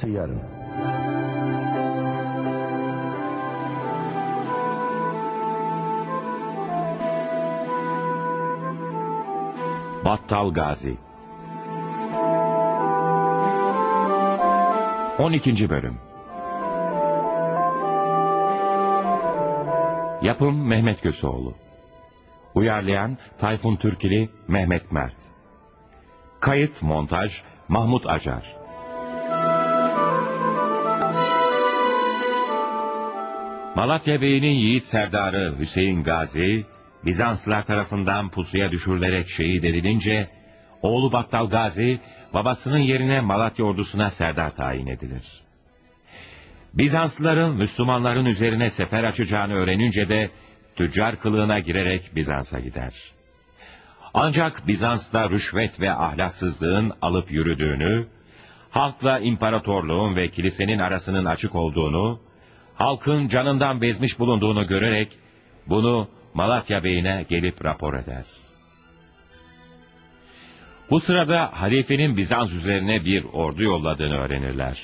Arkası yarın. Battal Gazi 12. Bölüm Yapım Mehmet Köseoğlu Uyarlayan Tayfun Türkili Mehmet Mert Kayıt Montaj Mahmut Acar Malatya Bey'inin yiğit serdarı Hüseyin Gazi, Bizanslılar tarafından pusuya düşürülerek şehit edilince, oğlu Battal Gazi, babasının yerine Malatya ordusuna serdar tayin edilir. Bizanslıların Müslümanların üzerine sefer açacağını öğrenince de, tüccar kılığına girerek Bizans'a gider. Ancak Bizans'ta rüşvet ve ahlaksızlığın alıp yürüdüğünü, halkla imparatorluğun ve kilisenin arasının açık olduğunu, halkın canından bezmiş bulunduğunu görerek, bunu Malatya Bey'ine gelip rapor eder. Bu sırada halifenin Bizans üzerine bir ordu yolladığını öğrenirler.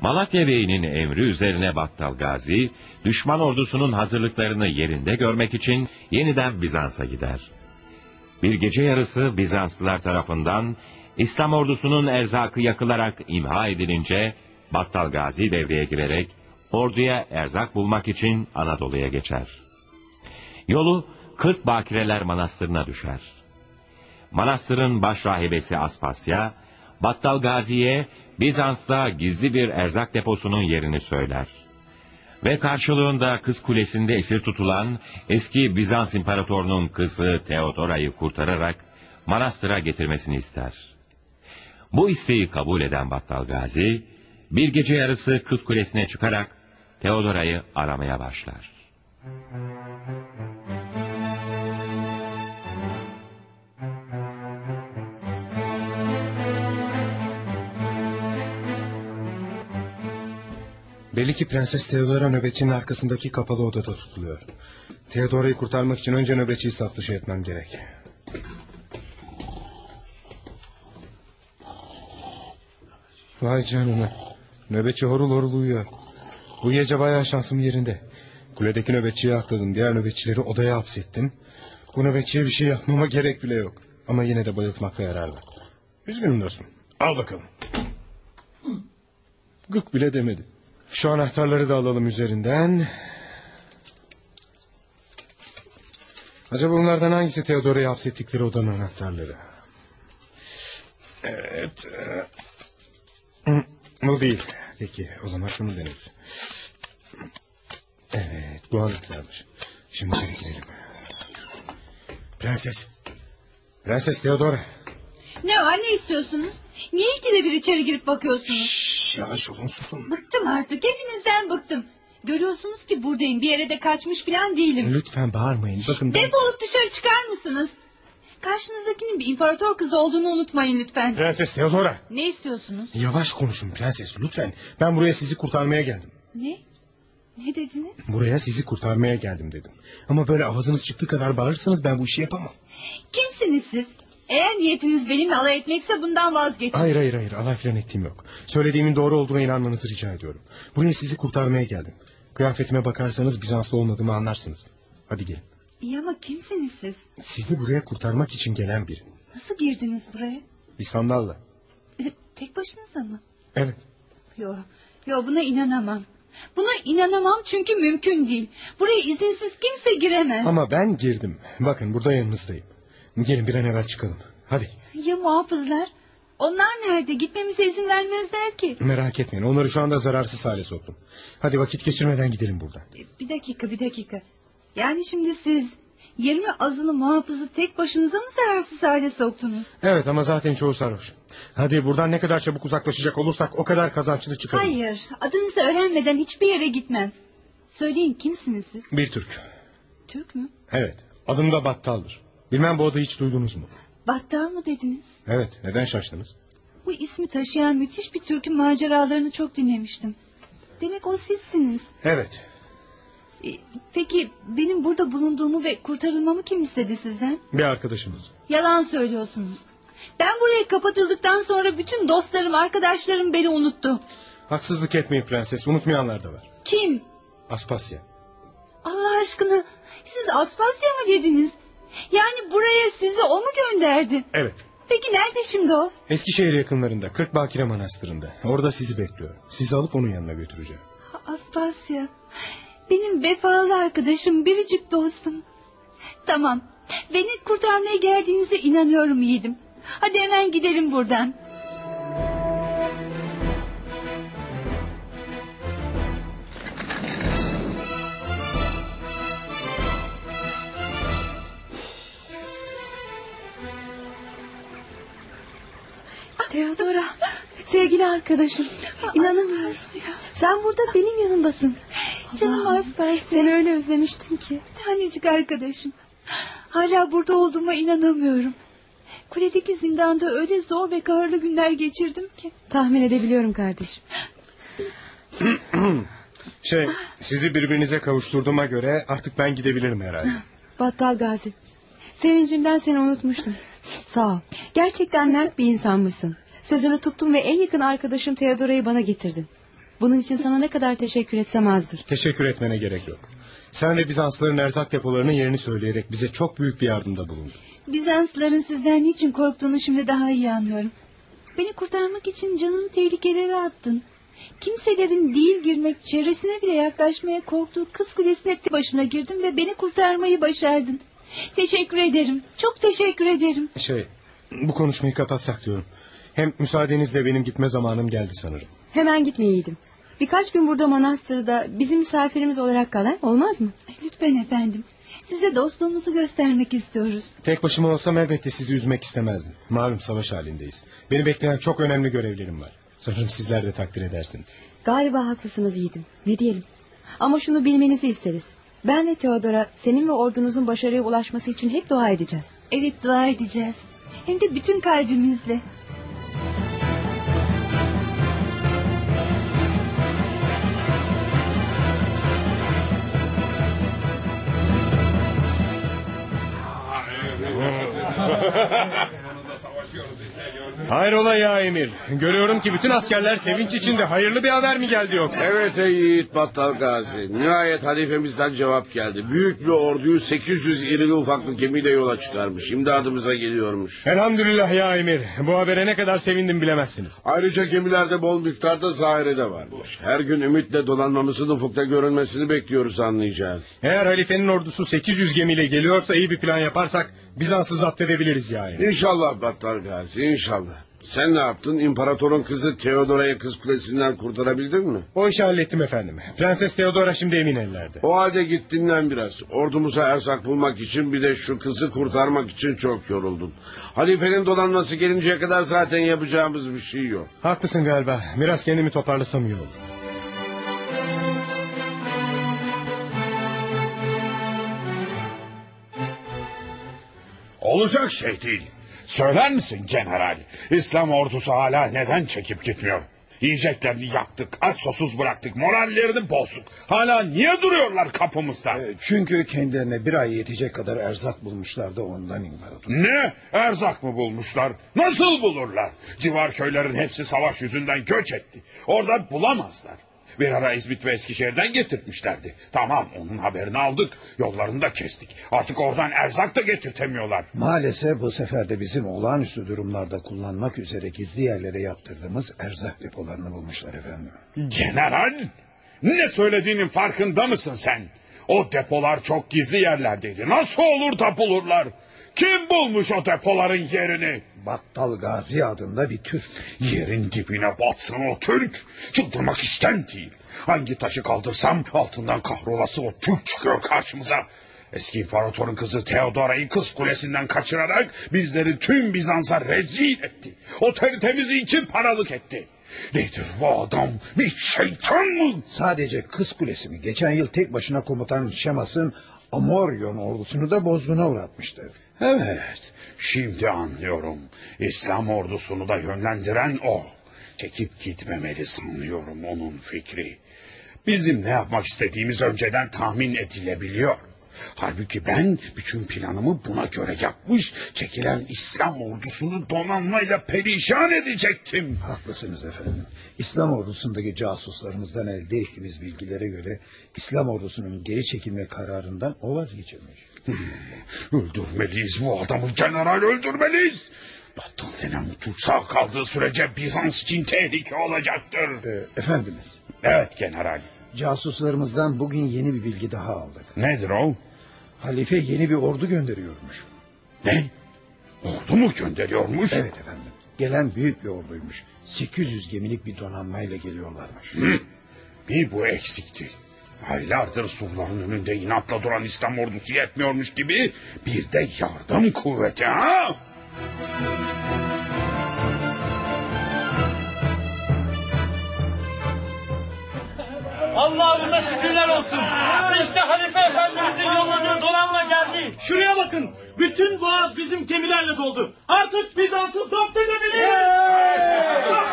Malatya Bey'inin emri üzerine Battal Gazi, düşman ordusunun hazırlıklarını yerinde görmek için yeniden Bizans'a gider. Bir gece yarısı Bizanslılar tarafından İslam ordusunun erzakı yakılarak imha edilince Battal Gazi devreye girerek orduya erzak bulmak için Anadolu'ya geçer. Yolu Kırk Bakireler Manastırı'na düşer. Manastırın baş rahibesi Aspasya, Battal Gazi'ye Bizans'ta gizli bir erzak deposunun yerini söyler. Ve karşılığında Kız Kulesi'nde esir tutulan eski Bizans imparatorunun kızı Theodora'yı kurtararak manastıra getirmesini ister. Bu isteği kabul eden Battal Gazi, bir gece yarısı Kız Kulesi'ne çıkarak Theodora'yı aramaya başlar. Belli ki Prenses Theodora nöbetçinin arkasındaki kapalı odada tutuluyor. Theodora'yı kurtarmak için önce nöbetçiyi saf dışı etmem gerek. Vay canına. Nöbetçi horul horul uyuyor. Bu gece bayağı şansım yerinde. Kuledeki nöbetçiyi akladım. Diğer nöbetçileri odaya hapsettim. Bu nöbetçiye bir şey yapmama gerek bile yok. Ama yine de bayıltmakta yarar var. Üzgünüm dostum. Al bakalım. Gık bile demedi. Şu anahtarları da alalım üzerinden. Acaba bunlardan hangisi Theodora'yı hapsettikleri odanın anahtarları? Evet. Bu değil. Peki o zaman şunu deneriz. Evet bu anahtarmış. Şimdi girelim. Prenses. Prenses Theodora. Ne var ne istiyorsunuz? Niye ikide bir içeri girip bakıyorsunuz? Şşş, yavaş olun susun. Bıktım artık hepinizden bıktım. Görüyorsunuz ki buradayım bir yere de kaçmış falan değilim. Lütfen bağırmayın. Bakın ben... Defolup dışarı çıkar mısınız? Karşınızdakinin bir imparator kızı olduğunu unutmayın lütfen. Prenses Theodora. Ne istiyorsunuz? Yavaş konuşun prenses lütfen. Ben buraya sizi kurtarmaya geldim. Ne? Ne dediniz? Buraya sizi kurtarmaya geldim dedim. Ama böyle avazınız çıktığı kadar bağırırsanız ben bu işi yapamam. Kimsiniz siz? Eğer niyetiniz benimle alay etmekse bundan vazgeçin. Hayır hayır hayır alay falan ettiğim yok. Söylediğimin doğru olduğuna inanmanızı rica ediyorum. Buraya sizi kurtarmaya geldim. Kıyafetime bakarsanız Bizanslı olmadığımı anlarsınız. Hadi gelin. İyi ama kimsiniz siz? Sizi buraya kurtarmak için gelen biri. Nasıl girdiniz buraya? Bir sandalla. E, Tek başınıza mı? Evet. Yo, yo buna inanamam. Buna inanamam çünkü mümkün değil. Buraya izinsiz kimse giremez. Ama ben girdim. Bakın burada yanınızdayım. Gelin bir an evvel çıkalım. Hadi. Ya muhafızlar? Onlar nerede? Gitmemize izin vermezler ki. Merak etmeyin onları şu anda zararsız hale soktum. Hadi vakit geçirmeden gidelim buradan. Bir dakika, bir dakika. Yani şimdi siz 20 azılı muhafızı tek başınıza mı zararsız hale soktunuz? Evet ama zaten çoğu sarhoş. Hadi buradan ne kadar çabuk uzaklaşacak olursak o kadar kazançlı çıkarız. Hayır, adınızı öğrenmeden hiçbir yere gitmem. Söyleyin kimsiniz siz? Bir Türk. Türk mü? Evet adım da Battal'dır. Bilmem bu adı hiç duydunuz mu? Battal mı dediniz? Evet neden şaştınız? Bu ismi taşıyan müthiş bir Türk'ün maceralarını çok dinlemiştim. Demek o sizsiniz. Evet Peki benim burada bulunduğumu ve kurtarılmamı kim istedi sizden? bir arkadaşımız. Yalan söylüyorsunuz. Ben buraya kapatıldıktan sonra bütün dostlarım, arkadaşlarım beni unuttu. Haksızlık etmeyin prenses. Unutmayanlar da var. Kim? Aspasya. Allah aşkına siz Aspasya mı dediniz? Yani buraya sizi o mu gönderdi? Evet. Peki nerede şimdi o? Eskişehir yakınlarında. Kırk Bakire Manastırı'nda. Orada sizi bekliyor. Sizi alıp onun yanına götüreceğim. Aspasya. Benim vefalı arkadaşım, biricik dostum. Tamam. Beni kurtarmaya geldiğinize inanıyorum yiğidim. Hadi hemen gidelim buradan. Teodora, sevgili arkadaşım. İnanamıyorum. Sen burada benim yanımdasın. Canım Aspasya. Seni öyle özlemiştim ki. Tanecik arkadaşım. Hala burada olduğuma inanamıyorum. Kuledeki zindanda öyle zor ve kahırlı günler geçirdim ki. Tahmin edebiliyorum kardeşim. Şey, sizi birbirinize kavuşturduğuma göre artık ben gidebilirim herhalde. Battal Gazi. Sevincimden seni unutmuştum. Sağ ol. Gerçekten mert bir insanmışsın. Sözünü tuttum ve en yakın arkadaşım Teodora'yı bana getirdin. Bunun için sana ne kadar teşekkür etsem azdır. Teşekkür etmene gerek yok. Sen ve Bizansların erzak depolarının yerini söyleyerek bize çok büyük bir yardımda bulundun. Bizansların sizden niçin korktuğunu şimdi daha iyi anlıyorum. Beni kurtarmak için canını tehlikelere attın. Kimselerin değil girmek, çevresine bile yaklaşmaya korktuğu kız kulesine başına girdin ve beni kurtarmayı başardın. Teşekkür ederim. Çok teşekkür ederim. Şey, bu konuşmayı kapatsak diyorum. Hem müsaadenizle benim gitme zamanım geldi sanırım. Hemen gitme yiğidim. Birkaç gün burada manastırda bizim misafirimiz olarak kalan olmaz mı? Lütfen efendim. Size dostluğumuzu göstermek istiyoruz. Tek başıma olsam elbette sizi üzmek istemezdim. Malum savaş halindeyiz. Beni bekleyen çok önemli görevlerim var. Sanırım sizler de takdir edersiniz. Galiba haklısınız yiğidim. Ne diyelim. Ama şunu bilmenizi isteriz. Ben ve Teodora senin ve ordunuzun başarıya ulaşması için hep dua edeceğiz. Evet dua edeceğiz. Hem de bütün kalbimizle. Hayrola ya emir. Görüyorum ki bütün askerler sevinç içinde. Hayırlı bir haber mi geldi yoksa? Evet ey yiğit Battal Gazi. Nihayet halifemizden cevap geldi. Büyük bir orduyu 800 irili ufaklı gemiyle yola çıkarmış. İmdadımıza geliyormuş. Elhamdülillah ya emir. Bu habere ne kadar sevindim bilemezsiniz. Ayrıca gemilerde bol miktarda zahire de varmış. Her gün ümitle dolanmamızın ufukta görünmesini bekliyoruz anlayacağın. Eğer halifenin ordusu 800 gemiyle geliyorsa iyi bir plan yaparsak Bizans'ı zapt edebiliriz ya emir. İnşallah Battal Gazi inşallah. Sen ne yaptın? İmparatorun kızı Theodora'yı kız kulesinden kurtarabildin mi? O işi hallettim efendim. Prenses Theodora şimdi emin ellerde. O halde git dinlen biraz. Ordumuza erzak bulmak için bir de şu kızı kurtarmak için çok yoruldun. Halifenin dolanması gelinceye kadar zaten yapacağımız bir şey yok. Haklısın galiba. Biraz kendimi toparlasam iyi olur. Olacak şey değil. Söyler misin general? İslam ordusu hala neden çekip gitmiyor? Yiyeceklerini yaktık, aç susuz bıraktık, morallerini bozduk. Hala niye duruyorlar kapımızda? E, Çünkü kendilerine bir ay yetecek kadar erzak bulmuşlar da ondan imparator. Ne? Erzak mı bulmuşlar? Nasıl bulurlar? Civar köylerin hepsi savaş yüzünden göç etti. Orada bulamazlar. Bir ara İzmit ve Eskişehir'den getirtmişlerdi. Tamam onun haberini aldık. Yollarını da kestik. Artık oradan erzak da getirtemiyorlar. Maalesef bu sefer de bizim olağanüstü durumlarda kullanmak üzere gizli yerlere yaptırdığımız erzak depolarını bulmuşlar efendim. General, ne söylediğinin farkında mısın sen? O depolar çok gizli yerlerdeydi. Nasıl olur da bulurlar? Kim bulmuş o depoların yerini? Battal Gazi adında bir Türk. Yerin dibine batsın o Türk. Çıldırmak isten değil. Hangi taşı kaldırsam altından kahrolası o Türk çıkıyor karşımıza. Eski imparatorun kızı Theodora'yı kız kulesinden kaçırarak bizleri tüm Bizans'a rezil etti. O tertemizi için paralık etti. Nedir bu adam? Bir şeytan mı? Sadece Kız Kulesi mi? Geçen yıl tek başına komutan Şemas'ın Amoryon ordusunu da bozguna uğratmıştı. Evet, şimdi anlıyorum. İslam ordusunu da yönlendiren o. Çekip gitmemeli sanıyorum onun fikri. Bizim ne yapmak istediğimiz önceden tahmin edilebiliyor. Halbuki ben bütün planımı buna göre yapmış, çekilen İslam ordusunu donanmayla perişan edecektim. Haklısınız efendim. İslam ordusundaki casuslarımızdan elde ettiğimiz bilgilere göre İslam ordusunun geri çekilme kararından o vazgeçirmiş. Öldürmeliyiz bu adamı general öldürmeliyiz. Battal denen Türk sağ kaldığı sürece Bizans için tehlike olacaktır. Ee, efendimiz, Evet general. Casuslarımızdan bugün yeni bir bilgi daha aldık. Nedir o? Halife yeni bir ordu gönderiyormuş. Ne? Ordu mu gönderiyormuş? Evet efendim. Gelen büyük bir orduymuş. 800 gemilik bir donanmayla geliyorlarmış. Bir bu eksikti. Aylardır surların önünde inatla duran İslam ordusu yetmiyormuş gibi bir de yardım kuvveti ha? Allah'ımıza şükürler olsun. İşte Halife Efendimizin yolladığı donanma geldi. Şuraya bakın. Bütün boğaz bizim gemilerle doldu. Artık Bizans'ı zapt edebiliriz.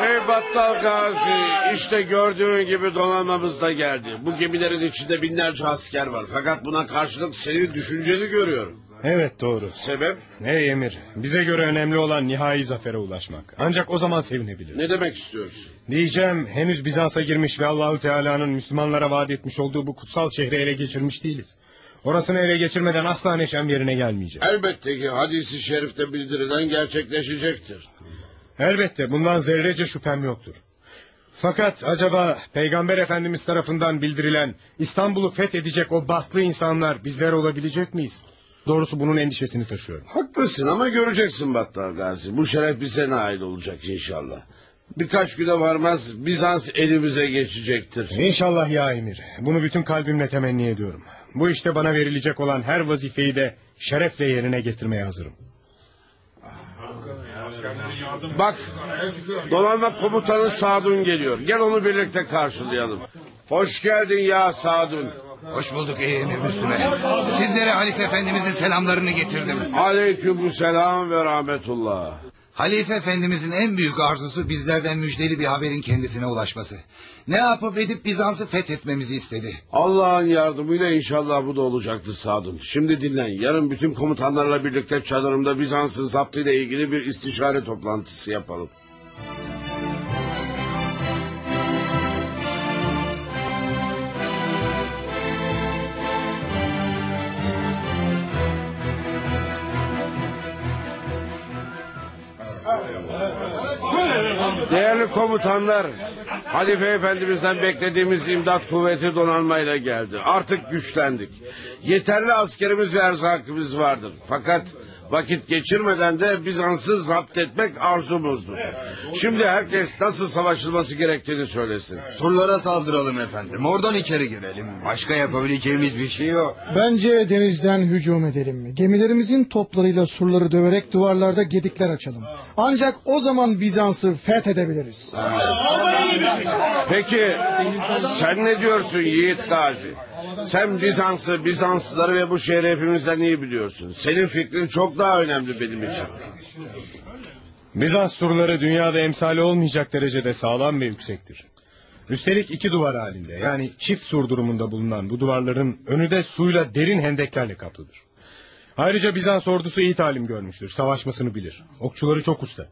Ey Battal Gazi işte gördüğün gibi donanmamız da geldi. Bu gemilerin içinde binlerce asker var. Fakat buna karşılık seni düşünceli görüyorum. Evet doğru. Sebep? Ey emir bize göre önemli olan nihai zafere ulaşmak. Ancak o zaman sevinebiliriz. Ne demek istiyorsun? Diyeceğim henüz Bizans'a girmiş ve Allahü Teala'nın Müslümanlara vaat etmiş olduğu bu kutsal şehri ele geçirmiş değiliz. Orasını ele geçirmeden asla neşem yerine gelmeyecek. Elbette ki hadisi şerifte bildirilen gerçekleşecektir. Elbette bundan zerrece şüphem yoktur. Fakat acaba Peygamber Efendimiz tarafından bildirilen İstanbul'u fethedecek o bahtlı insanlar bizler olabilecek miyiz? Doğrusu bunun endişesini taşıyorum. Haklısın ama göreceksin Battal Gazi. Bu şeref bize nail olacak inşallah. Birkaç güne varmaz Bizans elimize geçecektir. İnşallah ya emir. Bunu bütün kalbimle temenni ediyorum. Bu işte bana verilecek olan her vazifeyi de şerefle yerine getirmeye hazırım. Bak donanma komutanı Sadun geliyor. Gel onu birlikte karşılayalım. Hoş geldin ya Sadun. Hoş bulduk ey emir Müslüme. Sizlere Halife Efendimizin selamlarını getirdim. Aleykümselam ve rahmetullah. Halife Efendimizin en büyük arzusu bizlerden müjdeli bir haberin kendisine ulaşması. Ne yapıp edip Bizans'ı fethetmemizi istedi. Allah'ın yardımıyla inşallah bu da olacaktır Sadun. Şimdi dinlen. Yarın bütün komutanlarla birlikte çadırımda Bizans'ın zaptıyla ilgili bir istişare toplantısı yapalım. Komutanlar, Halife Efendimiz'den beklediğimiz imdat kuvveti donanmayla geldi. Artık güçlendik. Yeterli askerimiz ve erzakımız vardır. Fakat vakit geçirmeden de Bizans'ı zapt etmek arzumuzdur. Şimdi herkes nasıl savaşılması gerektiğini söylesin. Surlara saldıralım efendim. Oradan içeri girelim. Başka yapabileceğimiz bir şey yok. Bence denizden hücum edelim. Gemilerimizin toplarıyla surları döverek duvarlarda gedikler açalım. Ancak o zaman Bizans'ı fethedebiliriz. Peki sen ne diyorsun Yiğit Gazi? Sen Bizans'ı, Bizanslıları ve bu şehri hepimizden iyi biliyorsun. Senin fikrin çok daha önemli benim için. Bizans surları dünyada emsali olmayacak derecede sağlam ve yüksektir. Üstelik iki duvar halinde yani çift sur durumunda bulunan bu duvarların önü de suyla derin hendeklerle kaplıdır. Ayrıca Bizans ordusu iyi talim görmüştür. Savaşmasını bilir. Okçuları çok usta.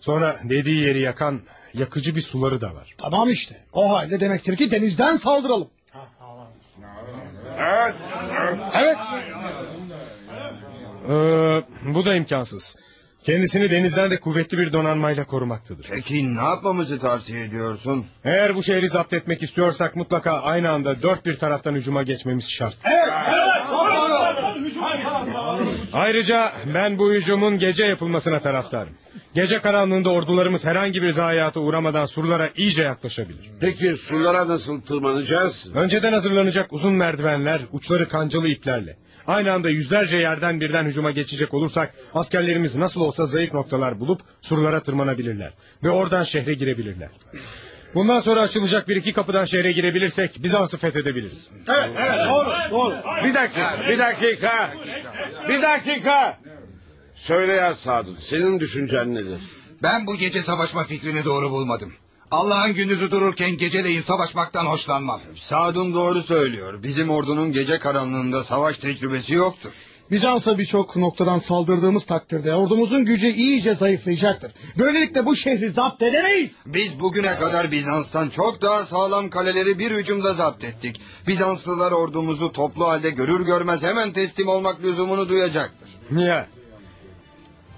Sonra dediği yeri yakan yakıcı bir suları da var. Tamam işte. O halde demektir ki denizden saldıralım. Evet. Evet. Ee, bu da imkansız. Kendisini denizden de kuvvetli bir donanmayla korumaktadır. Peki ne yapmamızı tavsiye ediyorsun? Eğer bu şehri zapt etmek istiyorsak mutlaka aynı anda dört bir taraftan hücuma geçmemiz şart. Ayrıca ben bu hücumun gece yapılmasına taraftarım. Gece karanlığında ordularımız herhangi bir zayiata uğramadan surlara iyice yaklaşabilir. Peki surlara nasıl tırmanacağız? Önceden hazırlanacak uzun merdivenler, uçları kancalı iplerle. Aynı anda yüzlerce yerden birden hücuma geçecek olursak askerlerimiz nasıl olsa zayıf noktalar bulup surlara tırmanabilirler. Ve oradan şehre girebilirler. Bundan sonra açılacak bir iki kapıdan şehre girebilirsek Bizans'ı fethedebiliriz. Bir dakika, bir dakika. Bir dakika. Söyle ya Sadun, senin düşüncen nedir? Ben bu gece savaşma fikrini doğru bulmadım. Allah'ın gündüzü dururken geceleyin savaşmaktan hoşlanmam. Sadun doğru söylüyor. Bizim ordunun gece karanlığında savaş tecrübesi yoktur. Bizans'a birçok noktadan saldırdığımız takdirde ordumuzun gücü iyice zayıflayacaktır. Böylelikle bu şehri zapt edemeyiz. Biz bugüne kadar Bizans'tan çok daha sağlam kaleleri bir hücumda zapt ettik. Bizanslılar ordumuzu toplu halde görür görmez hemen teslim olmak lüzumunu duyacaktır. Ya.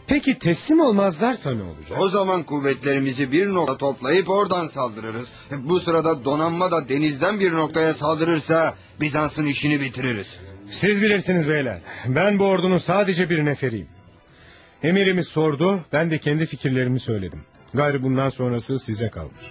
Peki teslim olmazlarsa ne olacak? O zaman kuvvetlerimizi bir nokta toplayıp oradan saldırırız. Bu sırada donanma da denizden bir noktaya saldırırsa Bizans'ın işini bitiririz. Siz bilirsiniz beyler. Ben bu ordunun sadece bir neferiyim. Emirimiz sordu, ben de kendi fikirlerimi söyledim. Gayrı bundan sonrası size kalmış.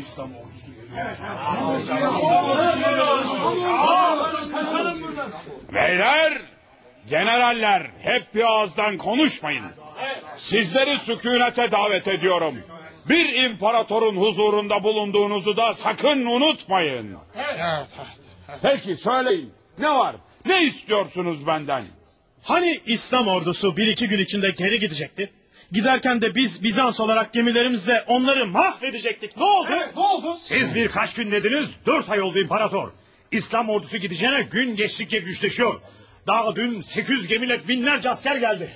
İslam ordusu Beyler, generaller hep bir ağızdan konuşmayın. Sizleri sükunete davet ediyorum. Bir imparatorun huzurunda bulunduğunuzu da sakın unutmayın. Peki söyleyin. Ne var? Ne istiyorsunuz benden? Hani İslam ordusu bir iki gün içinde geri gidecekti? Giderken de biz Bizans olarak gemilerimizle onları mahvedecektik. Ne oldu? ne oldu? Siz birkaç gün dediniz, dört ay oldu imparator. İslam ordusu gideceğine gün geçtikçe güçleşiyor. Daha dün 800 gemiyle binlerce asker geldi.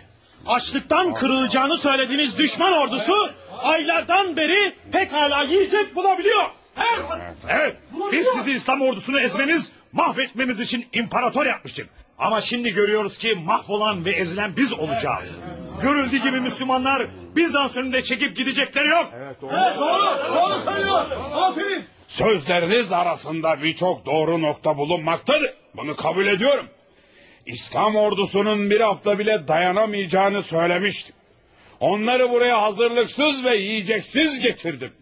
Açlıktan kırılacağını söylediğimiz düşman ordusu aylardan beri pekala yiyecek bulabiliyor. Evet, biz sizi İslam ordusunu ezmeniz, mahvetmeniz için imparator yapmıştık. Ama şimdi görüyoruz ki mahvolan ve ezilen biz olacağız. Görüldüğü gibi Müslümanlar Bizans önünde çekip gidecekleri yok. doğru, doğru söylüyor. Aferin. Sözleriniz arasında birçok doğru nokta bulunmaktadır. Bunu kabul ediyorum. İslam ordusunun bir hafta bile dayanamayacağını söylemiştim. Onları buraya hazırlıksız ve yiyeceksiz getirdim.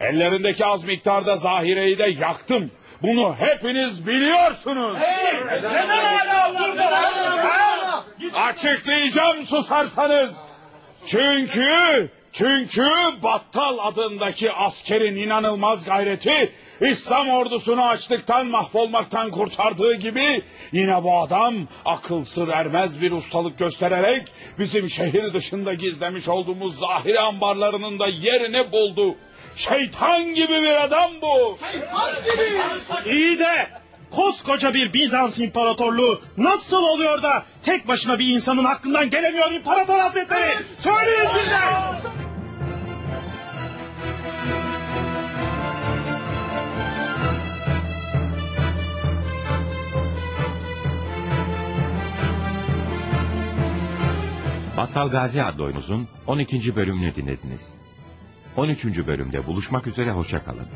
Ellerindeki az miktarda zahireyi de yaktım. Bunu hepiniz biliyorsunuz. Neden hala burada? Açıklayacağım susarsanız. Çünkü çünkü Battal adındaki askerin inanılmaz gayreti İslam ordusunu açlıktan mahvolmaktan kurtardığı gibi yine bu adam akıl sır ermez bir ustalık göstererek bizim şehir dışında gizlemiş olduğumuz zahiri ambarlarının da yerini buldu. Şeytan gibi bir adam bu. İyi de koskoca bir Bizans imparatorluğu nasıl oluyor da tek başına bir insanın aklından gelemiyor imparator hazretleri? Söyleyin bize! Battal Gazi adlı oyunuzun 12. bölümünü dinlediniz. 13. bölümde buluşmak üzere hoşça kalın.